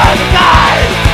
the